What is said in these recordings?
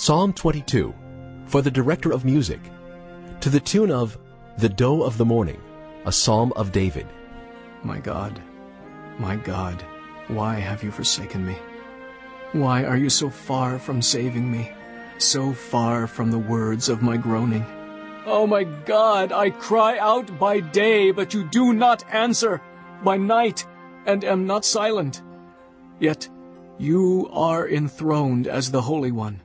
Psalm 22, for the director of music, to the tune of The Doe of the Morning, a psalm of David. My God, my God, why have you forsaken me? Why are you so far from saving me, so far from the words of my groaning? Oh my God, I cry out by day, but you do not answer, by night, and am not silent. Yet you are enthroned as the Holy One.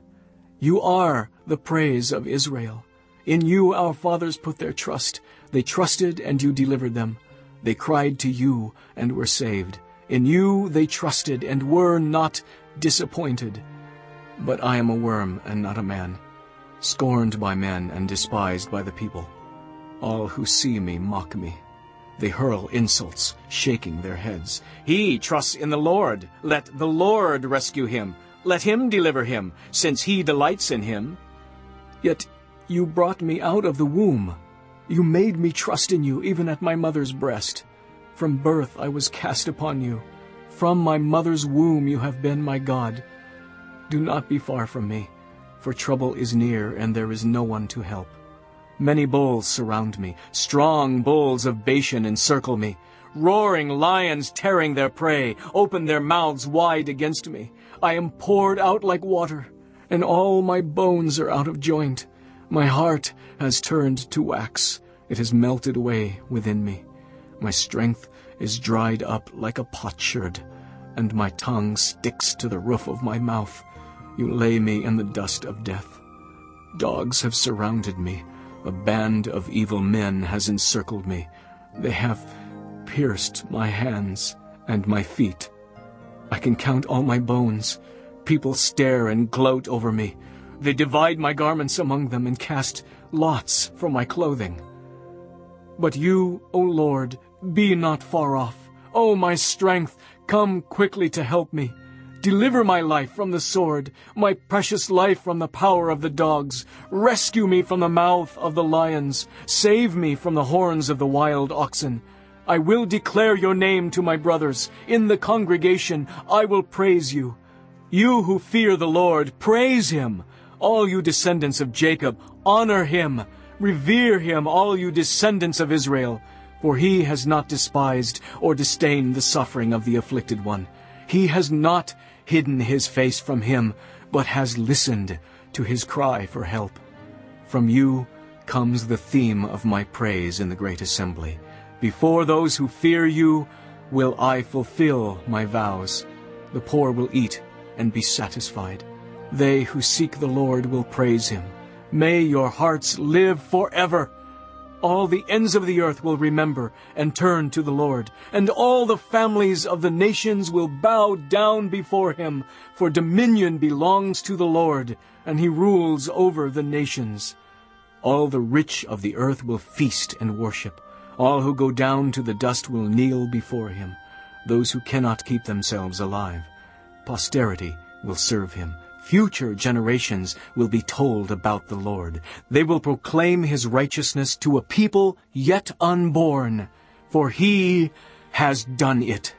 You are the praise of Israel. In you our fathers put their trust. They trusted, and you delivered them. They cried to you, and were saved. In you they trusted, and were not disappointed. But I am a worm, and not a man, scorned by men, and despised by the people. All who see me mock me. They hurl insults, shaking their heads. He trusts in the Lord. Let the Lord rescue him. Let him deliver him, since he delights in him. Yet you brought me out of the womb. You made me trust in you, even at my mother's breast. From birth I was cast upon you. From my mother's womb you have been my God. Do not be far from me, for trouble is near, and there is no one to help. Many bulls surround me. Strong bulls of Bashan encircle me. Roaring lions tearing their prey, open their mouths wide against me. I am poured out like water, and all my bones are out of joint. My heart has turned to wax. It has melted away within me. My strength is dried up like a potsherd, and my tongue sticks to the roof of my mouth. You lay me in the dust of death. Dogs have surrounded me. A band of evil men has encircled me. They have pierced my hands and my feet. I can count all my bones. People stare and gloat over me. They divide my garments among them and cast lots for my clothing. But you, O Lord, be not far off. O my strength, come quickly to help me. Deliver my life from the sword, my precious life from the power of the dogs. Rescue me from the mouth of the lions. Save me from the horns of the wild oxen. I will declare your name to my brothers. In the congregation I will praise you. You who fear the Lord, praise him. All you descendants of Jacob, honor him. Revere him, all you descendants of Israel. For he has not despised or disdained the suffering of the afflicted one. He has not hidden his face from him, but has listened to his cry for help. From you comes the theme of my praise in the great assembly. Before those who fear you will I fulfill my vows. The poor will eat and be satisfied. They who seek the Lord will praise him. May your hearts live forever. All the ends of the earth will remember and turn to the Lord, and all the families of the nations will bow down before him, for dominion belongs to the Lord, and he rules over the nations. All the rich of the earth will feast and worship. All who go down to the dust will kneel before him, those who cannot keep themselves alive. Posterity will serve him. Future generations will be told about the Lord. They will proclaim his righteousness to a people yet unborn, for he has done it.